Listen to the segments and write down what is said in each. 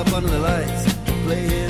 up under the lights, play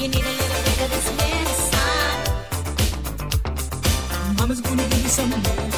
You need a little bit of this medicine. Mama's gonna give you some.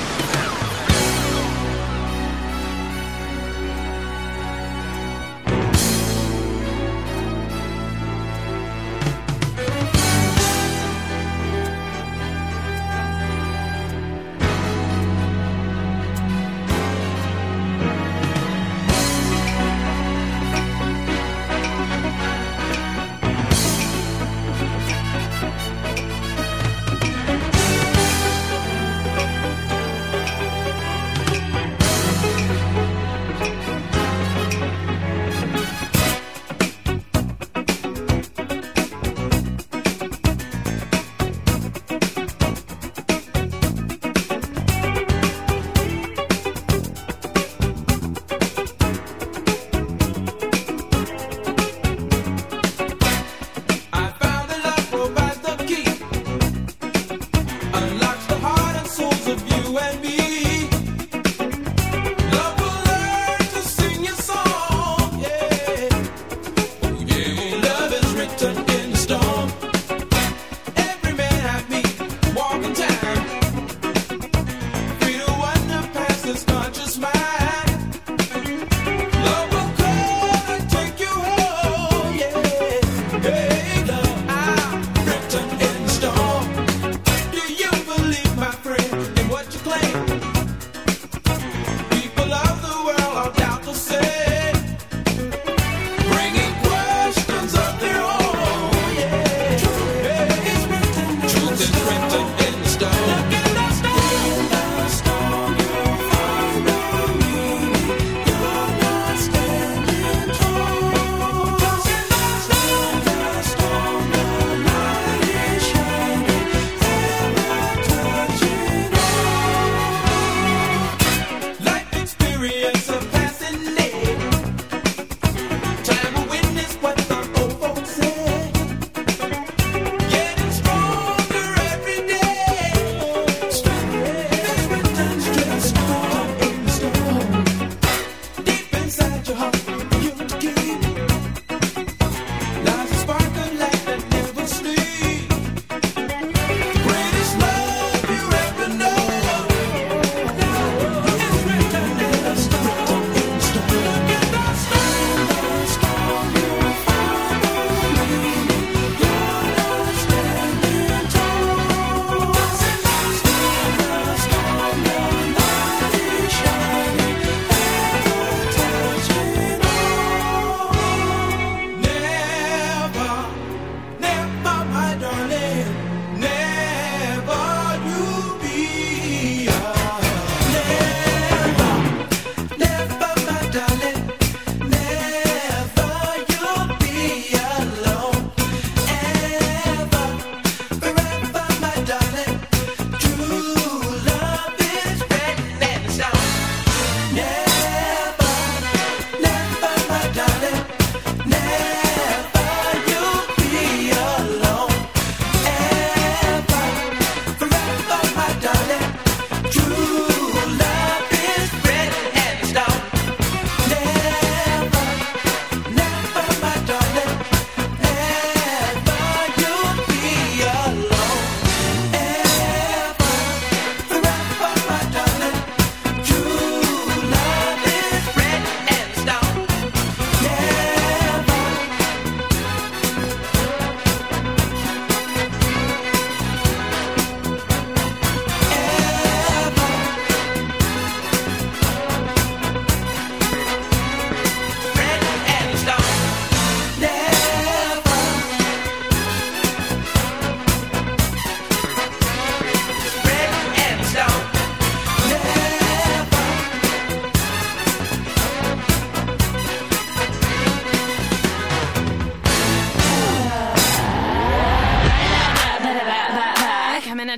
and be.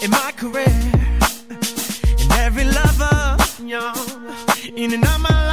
in my career, in every lover, yeah, in and out my